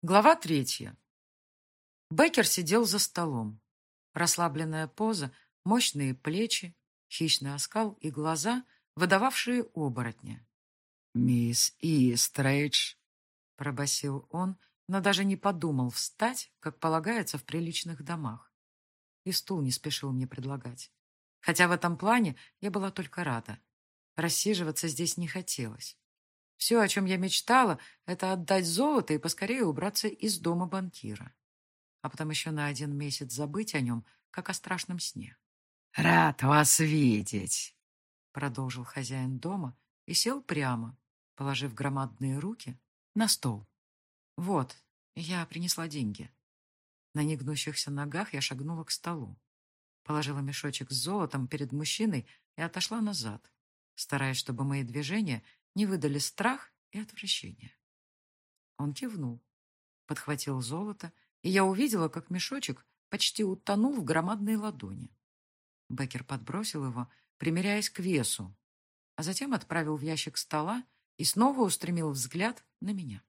Глава третья. Беккер сидел за столом. Расслабленная поза, мощные плечи, хищный оскал и глаза, выдававшие оборотня. «Мисс Истрейдж», — пробасил он, но даже не подумал встать, как полагается в приличных домах. И стул не спешил мне предлагать. Хотя в этом плане я была только рада. Рассиживаться здесь не хотелось. Все, о чем я мечтала, это отдать золото и поскорее убраться из дома банкира. А потом еще на один месяц забыть о нем, как о страшном сне. «Рад вас видеть», — продолжил хозяин дома и сел прямо, положив громадные руки на стол. «Вот, я принесла деньги». На негнущихся ногах я шагнула к столу, положила мешочек с золотом перед мужчиной и отошла назад, стараясь, чтобы мои движения не выдали страх и отвращение. Он кивнул, подхватил золото, и я увидела, как мешочек почти утонул в громадной ладони. Беккер подбросил его, примеряясь к весу, а затем отправил в ящик стола и снова устремил взгляд на меня.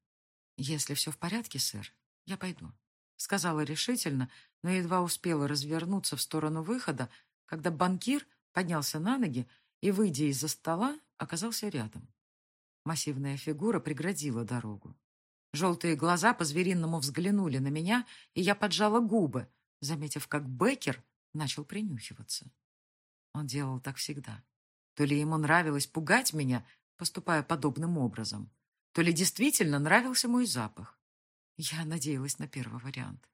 «Если все в порядке, сэр, я пойду», — сказала решительно, но едва успела развернуться в сторону выхода, когда банкир поднялся на ноги и, выйдя из-за стола, оказался рядом. Массивная фигура преградила дорогу. Желтые глаза по-звериному взглянули на меня, и я поджала губы, заметив, как Беккер начал принюхиваться. Он делал так всегда. То ли ему нравилось пугать меня, поступая подобным образом, то ли действительно нравился мой запах. Я надеялась на первый вариант.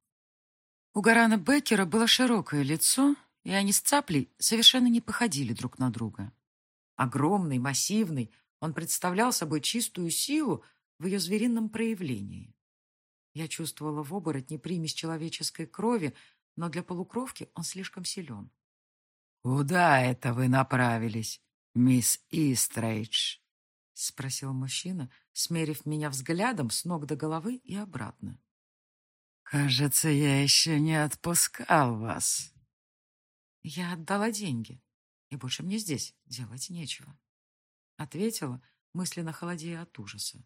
У Гарана Беккера было широкое лицо, и они с цаплей совершенно не походили друг на друга. Огромный, массивный, он представлял собой чистую силу в ее зверином проявлении. Я чувствовала в оборотне примесь человеческой крови, но для полукровки он слишком силен. «Куда это вы направились, мисс Истрейдж?» — спросил мужчина, смерив меня взглядом с ног до головы и обратно. «Кажется, я еще не отпускал вас». Я отдала деньги, и больше мне здесь делать нечего. Ответила, мысленно холодея от ужаса.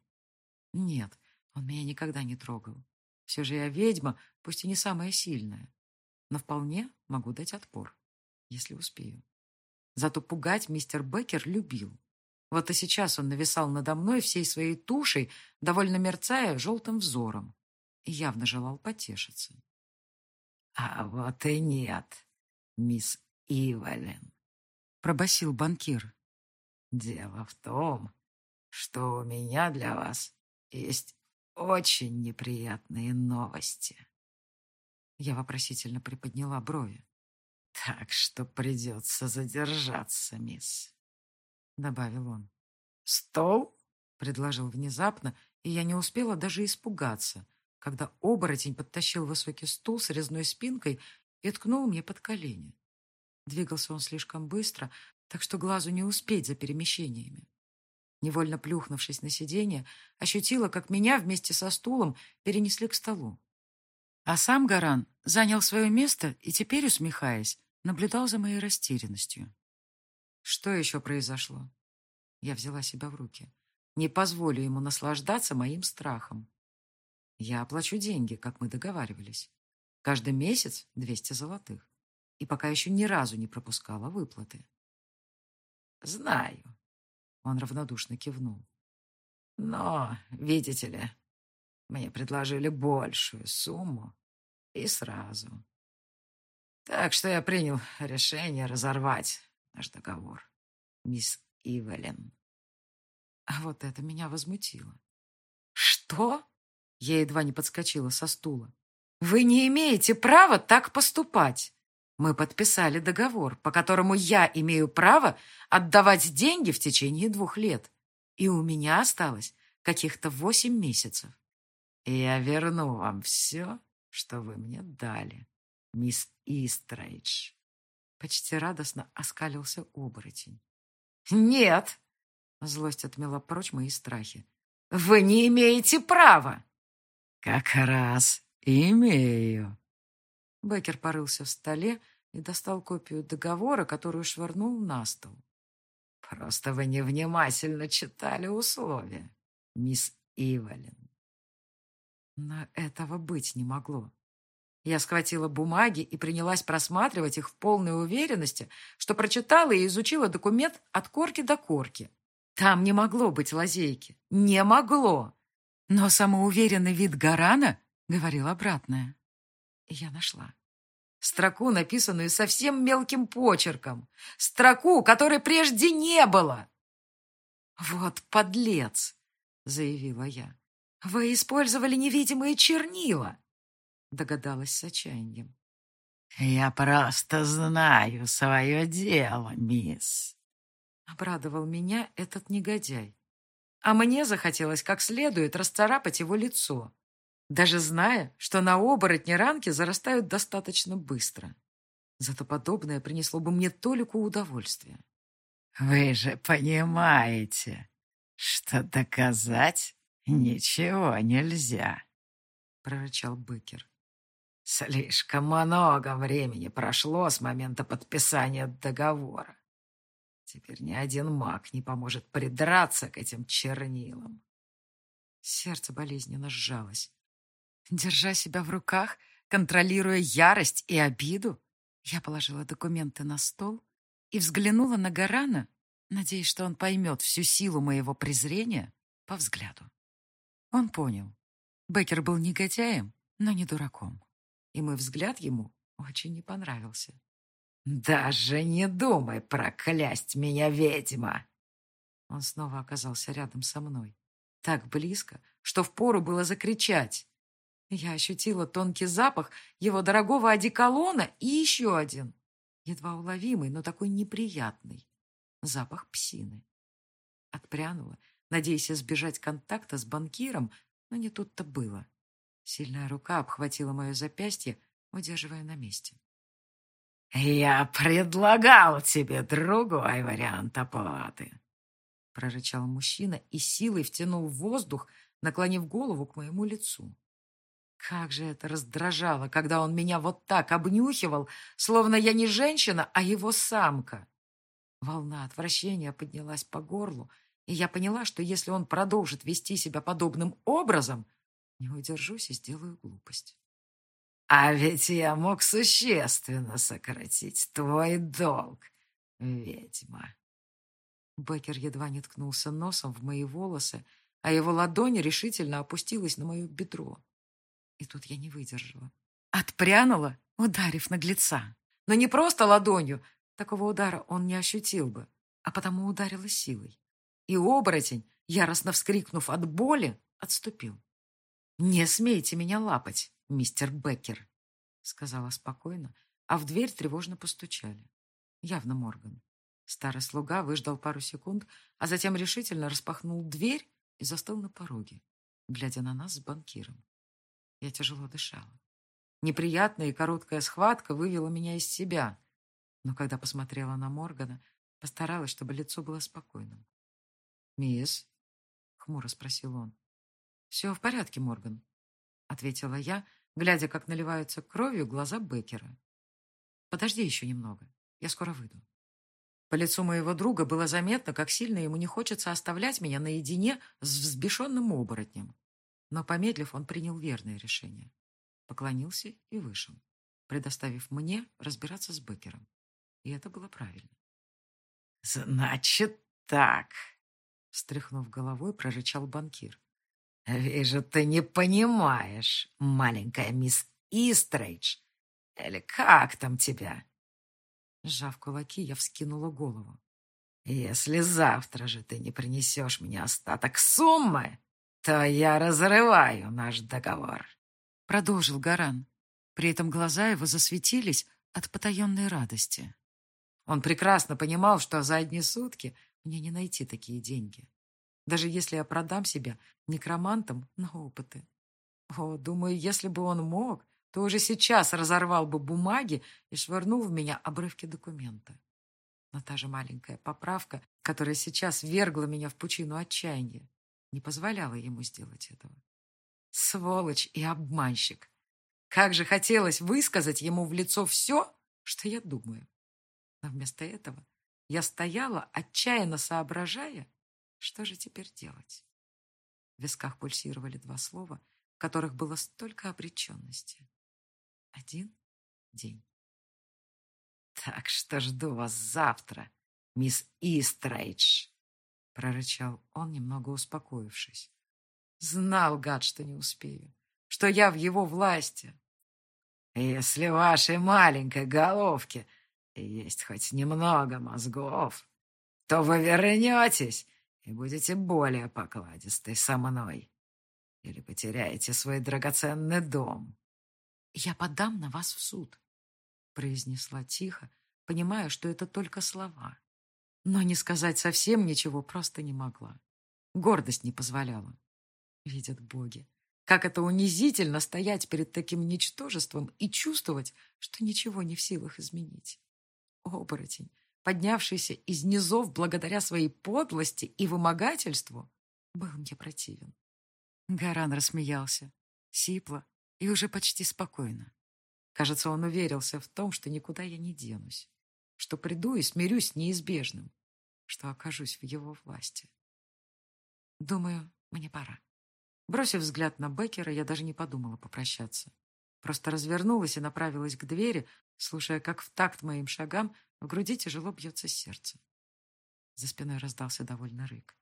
Нет, он меня никогда не трогал. Все же я ведьма, пусть и не самая сильная. Но вполне могу дать отпор, если успею. Зато пугать мистер Беккер любил. Вот и сейчас он нависал надо мной всей своей тушей, довольно мерцая желтым взором, и явно желал потешиться. — А вот и нет, мисс Ивален, — пробасил банкир. Дело в том, что у меня для вас есть очень неприятные новости. Я вопросительно приподняла брови. Так что придется задержаться, мисс, — добавил он. Стол? — предложил внезапно, и я не успела даже испугаться, когда оборотень подтащил высокий стул с резной спинкой и ткнул мне под колени. Двигался он слишком быстро, так что глазу не успеть за перемещениями. Невольно плюхнувшись на сиденье, ощутила, как меня вместе со стулом перенесли к столу. А сам Гаран занял свое место и теперь, усмехаясь, наблюдал за моей растерянностью. Что еще произошло? Я взяла себя в руки. Не позволю ему наслаждаться моим страхом. Я оплачу деньги, как мы договаривались. Каждый месяц двести золотых. И пока еще ни разу не пропускала выплаты. Знаю. Он равнодушно кивнул. Но, видите ли, мне предложили большую сумму и сразу. Так что я принял решение разорвать наш договор, мисс Ивелин. А вот это меня возмутило. Что? Я едва не подскочила со стула. Вы не имеете права так поступать. Мы подписали договор, по которому я имею право отдавать деньги в течение двух лет. И у меня осталось каких-то восемь месяцев. Я верну вам все, что вы мне дали, мисс Истрейдж. Почти радостно оскалился оборотень. «Нет!» — злость отмела прочь мои страхи. «Вы не имеете права!» «Как раз имею!» Беккер порылся в столе и достал копию договора, которую швырнул на стол. «Просто вы невнимательно читали условия, мисс Ивалин». Но этого быть не могло. Я схватила бумаги и принялась просматривать их в полной уверенности, что прочитала и изучила документ от корки до корки. Там не могло быть лазейки. Не могло. Но самоуверенный вид Гарана говорил обратное. Я нашла. Строку, написанную совсем мелким почерком. Строку, которой прежде не было. «Вот подлец!» — заявила я. «Вы использовали невидимые чернила!» Догадалась с отчаянием. «Я просто знаю свое дело, мисс!» Обрадовал меня этот негодяй. А мне захотелось как следует расцарапать его лицо, даже зная, что на оборотне ранки зарастают достаточно быстро. Зато подобное принесло бы мне толику удовольствия. «Вы же понимаете, что доказать ничего нельзя», — прорычал Быкер. «Слишком много времени прошло с момента подписания договора. Теперь ни один маг не поможет придраться к этим чернилам». Сердце болезненно сжалось. Держа себя в руках, контролируя ярость и обиду, я положила документы на стол и взглянула на Гарана, надеясь, что он поймет всю силу моего презрения по взгляду. Он понял. Беккер был негодяем, но не дураком. И мой взгляд ему очень не понравился. «Даже не думай проклясть меня, ведьма!» Он снова оказался рядом со мной. Так близко, что впору было закричать. Я ощутила тонкий запах его дорогого одеколона и еще один едва уловимый, но такой неприятный. Запах псины. Отпрянула, надеясь избежать контакта с банкиром, но не тут-то было. Сильная рука обхватила мое запястье, удерживая на месте. «Я предлагал тебе другой вариант оплаты», — прорычал мужчина и силой втянул воздух, наклонив голову к моему лицу. Как же это раздражало, когда он меня вот так обнюхивал, словно я не женщина, а его самка. Волна отвращения поднялась по горлу, и я поняла, что если он продолжит вести себя подобным образом, не удержусь и сделаю глупость. А ведь я мог существенно сократить твой долг, ведьма. Беккер едва не ткнулся носом в мои волосы, а его ладонь решительно опустилась на мое бедро. И тут я не выдержала. Отпрянула, ударив наглеца. Но не просто ладонью. Такого удара он не ощутил бы, а потому ударила силой. И оборотень, яростно вскрикнув от боли, отступил. «Не смейте меня лапать, мистер Беккер», — сказала спокойно, а в дверь тревожно постучали. Явно Морган. Старый слуга выждал пару секунд, а затем решительно распахнул дверь и застыл на пороге, глядя на нас с банкиром. Я тяжело дышала. Неприятная и короткая схватка вывела меня из себя. Но когда посмотрела на Моргана, постаралась, чтобы лицо было спокойным. «Мисс?» — хмуро спросил он. «Все в порядке, Морган», — ответила я, глядя, как наливаются кровью глаза Беккера. «Подожди еще немного. Я скоро выйду». По лицу моего друга было заметно, как сильно ему не хочется оставлять меня наедине с взбешенным оборотнем. Но, помедлив, он принял верное решение. Поклонился и вышел, предоставив мне разбираться с Беккером. И это было правильно. «Значит так», — встряхнув головой, прорычал банкир. «Вижу, ты не понимаешь, маленькая мисс Истрейдж. Или как там тебя?» Сжав кулаки, я вскинула голову. «Если завтра же ты не принесешь мне остаток суммы, то я разрываю наш договор», — продолжил Гаран. При этом глаза его засветились от потаенной радости. Он прекрасно понимал, что за одни сутки мне не найти такие деньги. Даже если я продам себя некромантам на опыты. О, думаю, если бы он мог, то уже сейчас разорвал бы бумаги и швырнул в меня обрывки документа. Но та же маленькая поправка, которая сейчас вергла меня в пучину отчаяния, не позволяла ему сделать этого. Сволочь и обманщик. Как же хотелось высказать ему в лицо все, что я думаю. Но вместо этого я стояла, отчаянно соображая, что же теперь делать. В висках пульсировали два слова, которых было столько обреченности. Один день. «Так что жду вас завтра, мисс Истрейдж», — прорычал он, немного успокоившись. «Знал, гад, что не успею, что я в его власти». «Если в вашей маленькой головке есть хоть немного мозгов, то вы вернетесь и будете более покладистой со мной. Или потеряете свой драгоценный дом». «Я подам на вас в суд», произнесла тихо, понимая, что это только слова. Но не сказать совсем ничего просто не могла. Гордость не позволяла. Видят боги. Как это унизительно стоять перед таким ничтожеством и чувствовать, что ничего не в силах изменить. Оборотень, поднявшийся из низов благодаря своей подлости и вымогательству, был мне противен. Гаран рассмеялся, сипло и уже почти спокойно. Кажется, он уверился в том, что никуда я не денусь, что приду и смирюсь с неизбежным, что окажусь в его власти. Думаю, мне пора. Бросив взгляд на Беккера, я даже не подумала попрощаться. Просто развернулась и направилась к двери, слушая, как в такт моим шагам в груди тяжело бьется сердце. За спиной раздался довольно рык.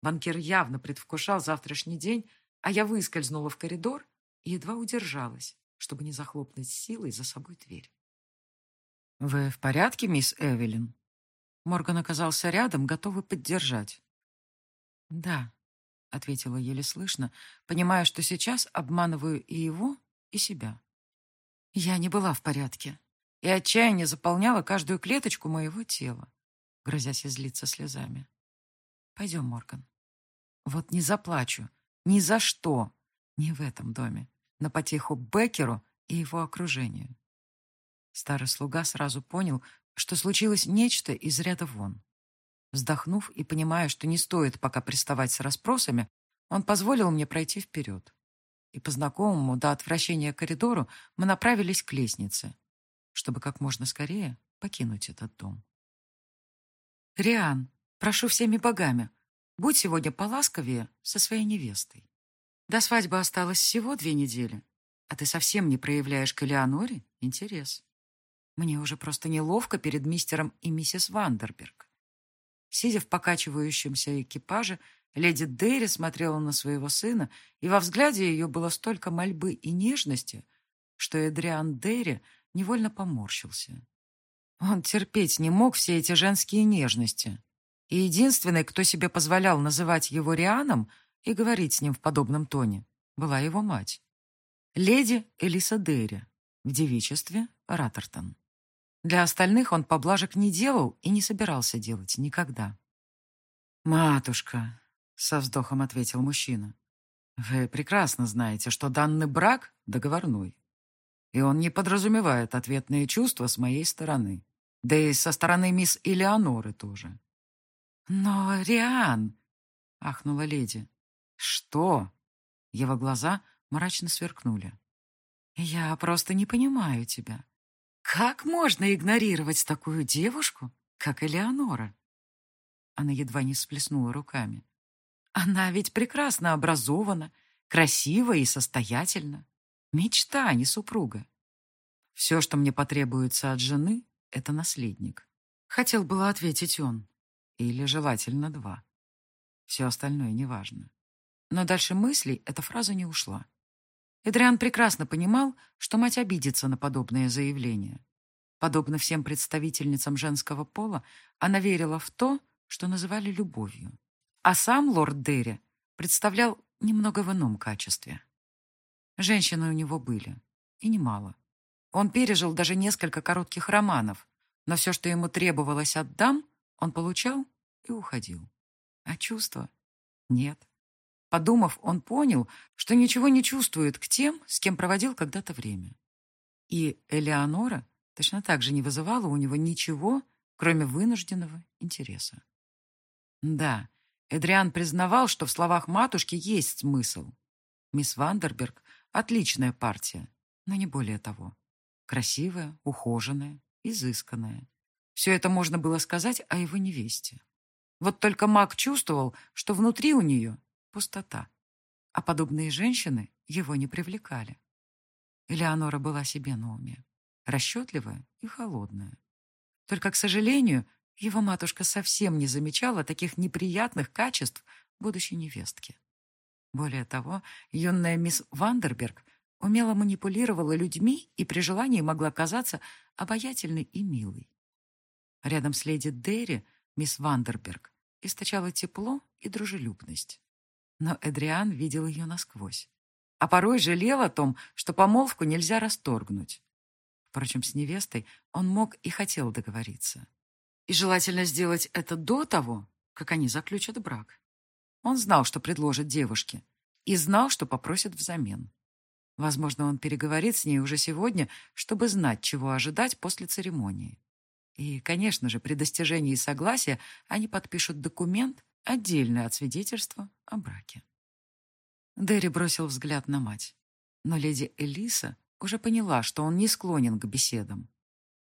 Банкир явно предвкушал завтрашний день, а я выскользнула в коридор и едва удержалась, чтобы не захлопнуть силой за собой дверь. «Вы в порядке, мисс Эвелин?» Морган оказался рядом, готовый поддержать. «Да», — ответила еле слышно, понимая, что сейчас обманываю и его, и себя. Я не была в порядке, и отчаяние заполняло каждую клеточку моего тела, грозясь излиться слезами. «Пойдем, Морган. Вот не заплачу. Ни за что. Не в этом доме на потеху Беккеру и его окружению. Старый слуга сразу понял, что случилось нечто из ряда вон. Вздохнув и понимая, что не стоит пока приставать с расспросами, он позволил мне пройти вперед. И по знакомому до отвращения коридору мы направились к лестнице, чтобы как можно скорее покинуть этот дом. «Риан, прошу всеми богами, будь сегодня поласковее со своей невестой. До свадьбы осталось всего две недели, а ты совсем не проявляешь к Элеоноре интерес. Мне уже просто неловко перед мистером и миссис Вандерберг. Сидя в покачивающемся экипаже, леди Дерри смотрела на своего сына, и во взгляде ее было столько мольбы и нежности, что Эдриан Дерри невольно поморщился. Он терпеть не мог все эти женские нежности. И единственный, кто себе позволял называть его Рианом — и говорить с ним в подобном тоне была его мать. Леди Элиса Дерри, в девичестве Раттертон. Для остальных он поблажек не делал и не собирался делать никогда. «Матушка», — со вздохом ответил мужчина, «вы прекрасно знаете, что данный брак договорной, и он не подразумевает ответные чувства с моей стороны, да и со стороны мисс Элеоноры тоже». «Но, Риан», — ахнула леди, «Что?» Его глаза мрачно сверкнули. «Я просто не понимаю тебя. Как можно игнорировать такую девушку, как Элеонора?» Она едва не сплеснула руками. «Она ведь прекрасно образована, красива и состоятельна. Мечта, а не супруга. Все, что мне потребуется от жены, — это наследник. Хотел было ответить он. Или желательно два. Все остальное неважно. Но дальше мыслей эта фраза не ушла. Эдриан прекрасно понимал, что мать обидится на подобное заявление. Подобно всем представительницам женского пола, она верила в то, что называли любовью. А сам лорд Дерри представлял немного в ином качестве. Женщины у него были, и немало. Он пережил даже несколько коротких романов, но все, что ему требовалось от дам, он получал и уходил. А чувства? Нет. Подумав, он понял, что ничего не чувствует к тем, с кем проводил когда-то время. И Элеонора точно так же не вызывала у него ничего, кроме вынужденного интереса. Да, Эдриан признавал, что в словах матушки есть смысл. Мисс Вандерберг — отличная партия, но не более того. Красивая, ухоженная, изысканная. Все это можно было сказать о его невесте. Вот только маг чувствовал, что внутри у нее пустота. а подобные женщины его не привлекали. Элеонора была себе на уме, расчетливая и холодная. Только, к сожалению, его матушка совсем не замечала таких неприятных качеств будущей невестки. Более того, юная мисс Вандерберг умело манипулировала людьми и при желании могла казаться обаятельной и милой. Рядом с леди Дерри мисс Вандерберг источала тепло и дружелюбность. Но Эдриан видел ее насквозь, а порой жалел о том, что помолвку нельзя расторгнуть. Впрочем, с невестой он мог и хотел договориться. И желательно сделать это до того, как они заключат брак. Он знал, что предложит девушке, и знал, что попросит взамен. Возможно, он переговорит с ней уже сегодня, чтобы знать, чего ожидать после церемонии. И, конечно же, при достижении согласия они подпишут документ, отдельный от свидетельства о браке. Дерри бросил взгляд на мать. Но леди Элиса уже поняла, что он не склонен к беседам.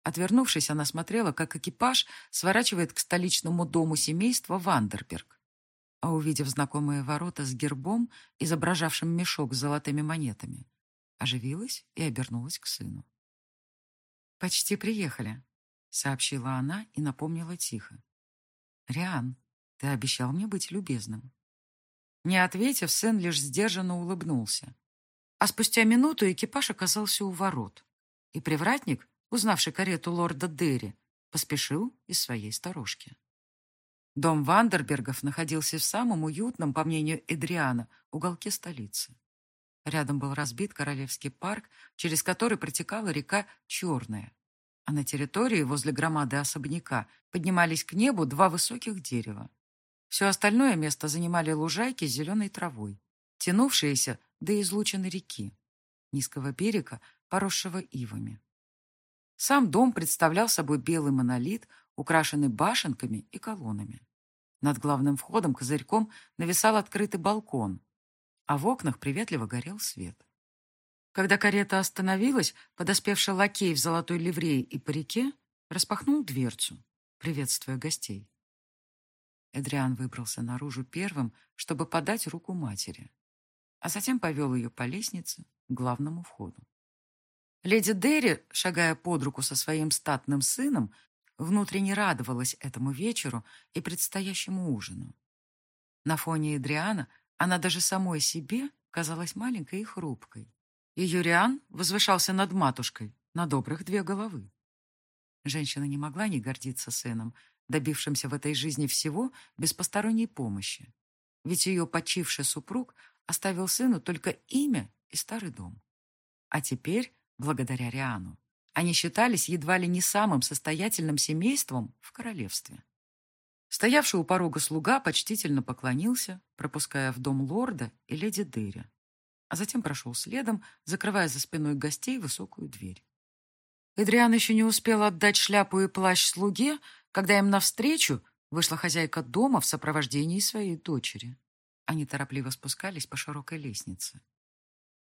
Отвернувшись, она смотрела, как экипаж сворачивает к столичному дому семейства Вандерберг. А увидев знакомые ворота с гербом, изображавшим мешок с золотыми монетами, оживилась и обернулась к сыну. «Почти приехали», — сообщила она и напомнила тихо. «Риан, ты обещал мне быть любезным». Не ответив, сын лишь сдержанно улыбнулся. А спустя минуту экипаж оказался у ворот, и привратник, узнавший карету лорда Дерри, поспешил из своей сторожки. Дом Вандербергов находился в самом уютном, по мнению Эдриана, уголке столицы. Рядом был разбит Королевский парк, через который протекала река Черная. А на территории возле громады особняка поднимались к небу два высоких дерева. Все остальное место занимали лужайки с зеленой травой, тянувшиеся до излученной реки, низкого берега, поросшего ивами. Сам дом представлял собой белый монолит, украшенный башенками и колоннами. Над главным входом козырьком нависал открытый балкон, а в окнах приветливо горел свет. Когда карета остановилась, подоспевший лакей в золотой ливрее и парике распахнул дверцу, приветствуя гостей. Эдриан выбрался наружу первым, чтобы подать руку матери, а затем повел ее по лестнице к главному входу. Леди Дерри, шагая под руку со своим статным сыном, внутренне радовалась этому вечеру и предстоящему ужину. На фоне Эдриана она даже самой себе казалась маленькой и хрупкой. И Юриан возвышался над матушкой на добрых две головы. Женщина не могла не гордиться сыном, добившимся в этой жизни всего без посторонней помощи. Ведь ее почивший супруг оставил сыну только имя и старый дом. А теперь, благодаря Риану, они считались едва ли не самым состоятельным семейством в королевстве. Стоявший у порога слуга почтительно поклонился, пропуская в дом лорда и леди Дерри, а затем прошел следом, закрывая за спиной гостей высокую дверь. Эдриан еще не успел отдать шляпу и плащ слуге, когда им навстречу вышла хозяйка дома в сопровождении своей дочери. Они торопливо спускались по широкой лестнице.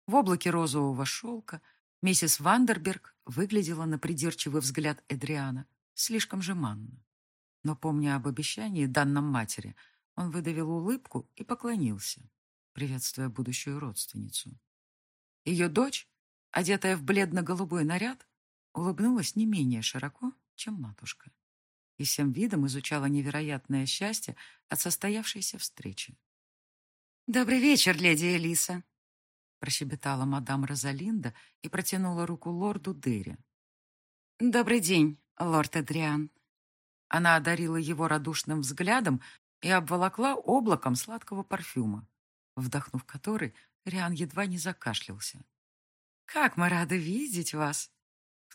В облаке розового шелка миссис Вандерберг выглядела на придирчивый взгляд Эдриана слишком жеманно. Но, помня об обещании, данном матери, он выдавил улыбку и поклонился, приветствуя будущую родственницу. Ее дочь, одетая в бледно-голубой наряд, улыбнулась не менее широко, чем матушка, и всем видом изучала невероятное счастье от состоявшейся встречи. «Добрый вечер, леди Элиса!» прощебетала мадам Розалинда и протянула руку лорду Дерри. «Добрый день, лорд Эдриан!» Она одарила его радушным взглядом и обволокла облаком сладкого парфюма, вдохнув который, Риан едва не закашлялся. «Как мы рады видеть вас!»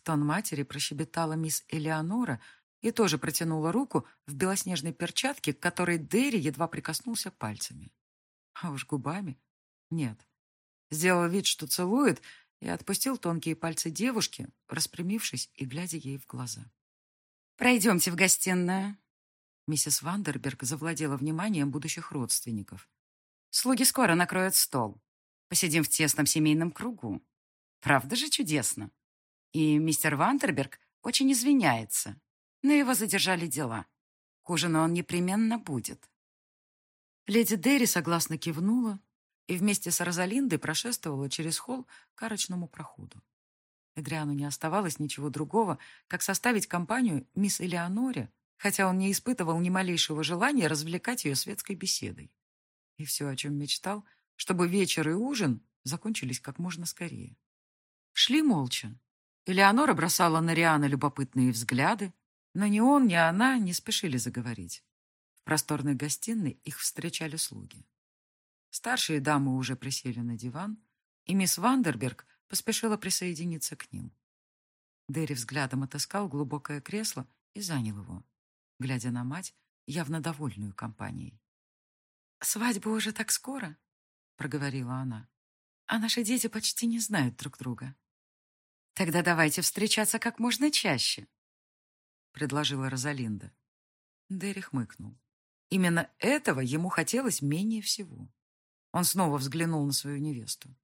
Тон матери прощебетала мисс Элеонора и тоже протянула руку в белоснежной перчатке, к которой Дерри едва прикоснулся пальцами. А уж губами? Нет. Сделал вид, что целует, и отпустил тонкие пальцы девушки, распрямившись и глядя ей в глаза. «Пройдемте в гостиную». Миссис Вандерберг завладела вниманием будущих родственников. «Слуги скоро накроют стол. Посидим в тесном семейном кругу. Правда же чудесно? И мистер Вандерберг очень извиняется, но его задержали дела. К ужину он непременно будет». Леди Дерри согласно кивнула, и вместе с Розалиндой прошествовала через холл к арочному проходу. Эдриану не оставалось ничего другого, как составить компанию мисс Элеоноре, хотя он не испытывал ни малейшего желания развлекать ее светской беседой. И все, о чем мечтал, чтобы вечер и ужин закончились как можно скорее. Шли молча. Элеонора бросала на Риана любопытные взгляды, но ни он, ни она не спешили заговорить. В просторной гостиной их встречали слуги. Старшие дамы уже присели на диван, и мисс Вандерберг поспешила присоединиться к ним. Дерри взглядом отыскал глубокое кресло и занял его, глядя на мать, явно довольную компанией. «Свадьба уже так скоро?» — проговорила она. «А наши дети почти не знают друг друга». «Тогда давайте встречаться как можно чаще», — предложила Розалинда. Дерри хмыкнул. Именно этого ему хотелось менее всего. Он снова взглянул на свою невесту.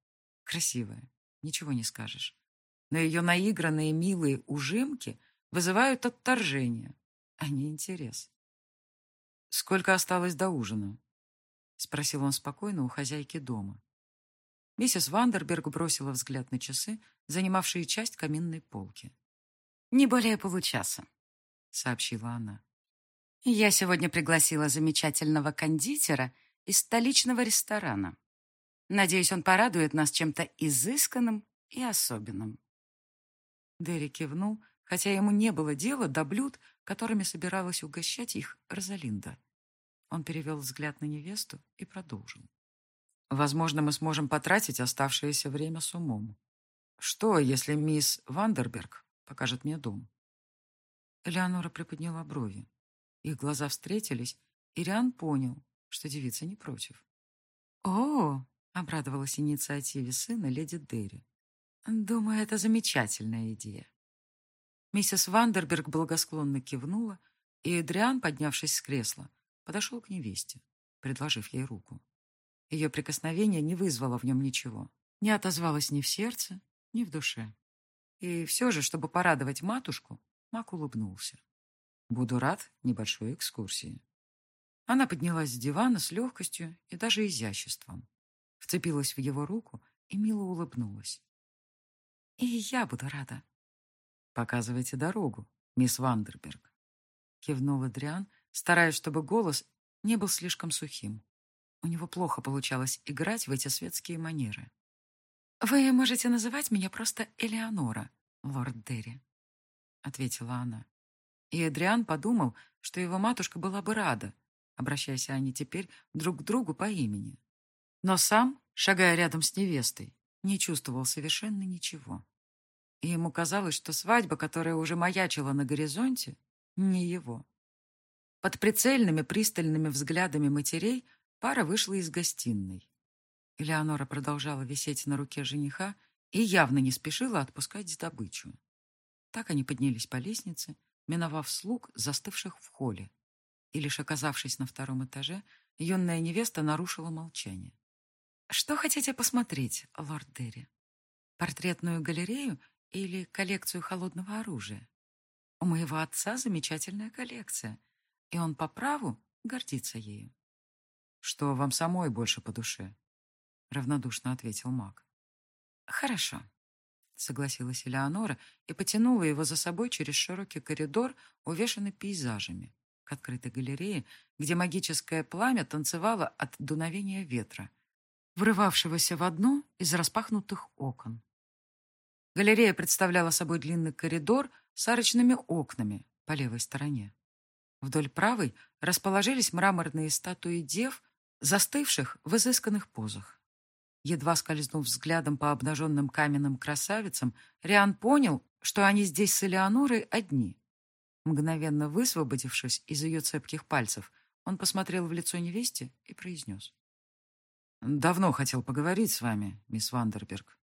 Красивая, ничего не скажешь. Но ее наигранные милые ужимки вызывают отторжение, а не интерес. «Сколько осталось до ужина?» — спросил он спокойно у хозяйки дома. Миссис Вандерберг бросила взгляд на часы, занимавшие часть каминной полки. «Не более получаса», — сообщила она. «Я сегодня пригласила замечательного кондитера из столичного ресторана. Надеюсь, он порадует нас чем-то изысканным и особенным». Дерри кивнул, хотя ему не было дела до блюд, которыми собиралась угощать их Розалинда. Он перевел взгляд на невесту и продолжил. «Возможно, мы сможем потратить оставшееся время с умом. Что, если мисс Вандерберг покажет мне дом?» Элеонора приподняла брови. Их глаза встретились, и Риан понял, что девица не против. «О!» — обрадовалась инициативе сына леди Дерри. «Думаю, это замечательная идея». Миссис Вандерберг благосклонно кивнула, и Эдриан, поднявшись с кресла, подошел к невесте, предложив ей руку. Ее прикосновение не вызвало в нем ничего, не отозвалось ни в сердце, ни в душе. И все же, чтобы порадовать матушку, Мак улыбнулся. «Буду рад небольшой экскурсии». Она поднялась с дивана с легкостью и даже изяществом, вцепилась в его руку и мило улыбнулась. «И я буду рада», «Показывайте дорогу, мисс Вандерберг», — кивнул Адриан, стараясь, чтобы голос не был слишком сухим. У него плохо получалось играть в эти светские манеры. «Вы можете называть меня просто Элеонора, лорд Дерри», — ответила она. И Адриан подумал, что его матушка была бы рада, обращаясь они теперь друг к другу по имени. Но сам, шагая рядом с невестой, не чувствовал совершенно ничего и ему казалось, что свадьба, которая уже маячила на горизонте, не его. Под прицельными пристальными взглядами матерей пара вышла из гостиной. Элеонора продолжала висеть на руке жениха и явно не спешила отпускать добычу. Так они поднялись по лестнице, миновав слуг, застывших в холле. И лишь оказавшись на втором этаже, юная невеста нарушила молчание. «Что хотите посмотреть, лорд Дерри? Портретную галерею или коллекцию холодного оружия. У моего отца замечательная коллекция, и он по праву гордится ею. Что вам самой больше по душе? Равнодушно ответил маг. Хорошо, согласилась Элеонора и потянула его за собой через широкий коридор, увешанный пейзажами, к открытой галерее, где магическое пламя танцевало от дуновения ветра, врывавшегося в одно из распахнутых окон. Галерея представляла собой длинный коридор с арочными окнами по левой стороне. Вдоль правой расположились мраморные статуи дев, застывших в изысканных позах. Едва скользнув взглядом по обнаженным каменным красавицам, Риан понял, что они здесь с Элеонорой одни. Мгновенно высвободившись из ее цепких пальцев, он посмотрел в лицо невесте и произнес. «Давно хотел поговорить с вами, мисс Вандерберг.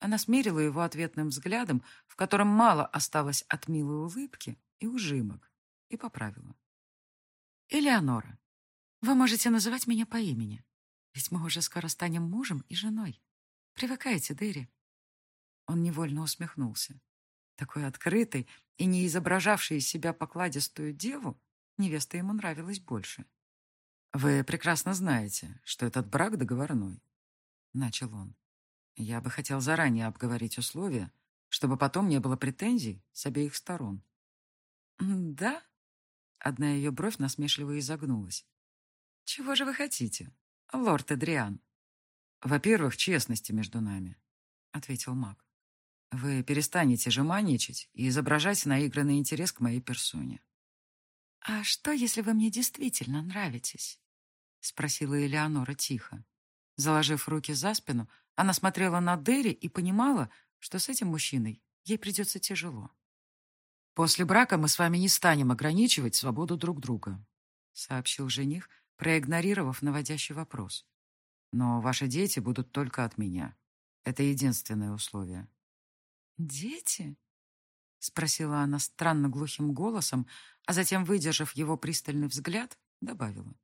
Она смерила его ответным взглядом, в котором мало осталось от милой улыбки и ужимок, и поправила. «Элеонора, вы можете называть меня по имени, ведь мы уже скоро станем мужем и женой. Привыкайте, Дерри». Он невольно усмехнулся. Такой открытый и не изображавший из себя покладистую деву, невеста ему нравилась больше. «Вы прекрасно знаете, что этот брак договорной», — начал он. «Я бы хотел заранее обговорить условия, чтобы потом не было претензий с обеих сторон». «Да?» — одна ее бровь насмешливо изогнулась. «Чего же вы хотите, лорд Эдриан?» «Во-первых, честности между нами», — ответил маг. «Вы перестанете жеманничать и изображать наигранный интерес к моей персоне». «А что, если вы мне действительно нравитесь?» — спросила Элеонора тихо. Заложив руки за спину, она смотрела на Дерри и понимала, что с этим мужчиной ей придется тяжело. «После брака мы с вами не станем ограничивать свободу друг друга», — сообщил жених, проигнорировав наводящий вопрос. «Но ваши дети будут только от меня. Это единственное условие». «Дети?» — спросила она странно глухим голосом, а затем, выдержав его пристальный взгляд, добавила.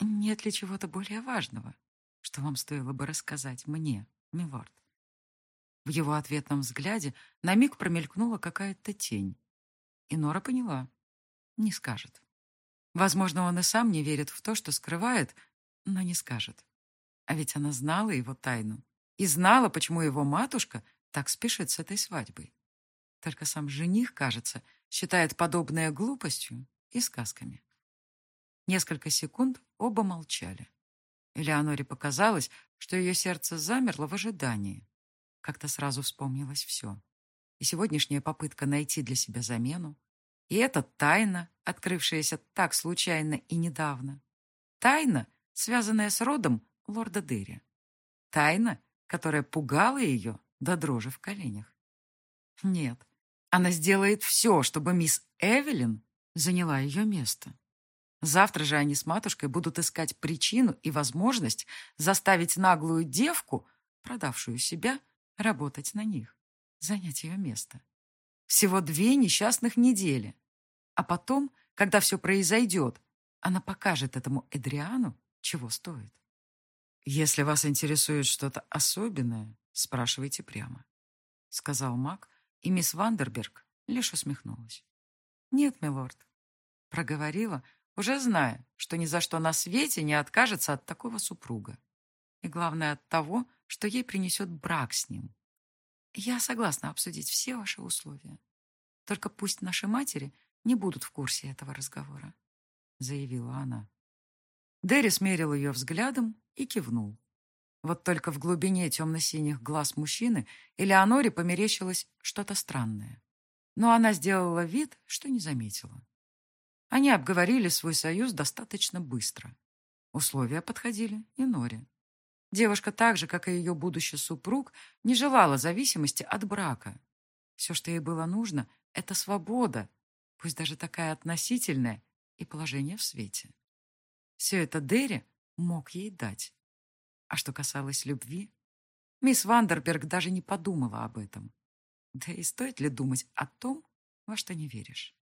«Нет ли чего-то более важного, что вам стоило бы рассказать мне, милорд?» В его ответном взгляде на миг промелькнула какая-то тень. И Нора поняла. Не скажет. Возможно, он и сам не верит в то, что скрывает, но не скажет. А ведь она знала его тайну и знала, почему его матушка так спешит с этой свадьбой. Только сам жених, кажется, считает подобное глупостью и сказками. Несколько секунд оба молчали. Элеоноре показалось, что ее сердце замерло в ожидании. Как-то сразу вспомнилось все. И сегодняшняя попытка найти для себя замену, и эта тайна, открывшаяся так случайно и недавно. Тайна, связанная с родом лорда Дерри. Тайна, которая пугала ее до дрожи в коленях. Нет, она сделает все, чтобы мисс Эвелин заняла ее место. Завтра же они с матушкой будут искать причину и возможность заставить наглую девку, продавшую себя, работать на них, занять ее место. Всего две несчастных недели. А потом, когда все произойдет, она покажет этому Эдриану, чего стоит. «Если вас интересует что-то особенное, спрашивайте прямо», — сказал маг, и мисс Вандерберг лишь усмехнулась. «Нет, милорд», — проговорила, уже зная, что ни за что на свете не откажется от такого супруга. И главное от того, что ей принесет брак с ним. Я согласна обсудить все ваши условия. Только пусть наши матери не будут в курсе этого разговора», — заявила она. Дерри смерил ее взглядом и кивнул. Вот только в глубине темно-синих глаз мужчины Элеоноре померещилось что-то странное. Но она сделала вид, что не заметила. Они обговорили свой союз достаточно быстро. Условия подходили и Норе. Девушка так же, как и ее будущий супруг, не желала зависимости от брака. Все, что ей было нужно, это свобода, пусть даже такая относительная, и положение в свете. Все это Дерри мог ей дать. А что касалось любви, мисс Вандерберг даже не подумала об этом. Да и стоит ли думать о том, во что не веришь?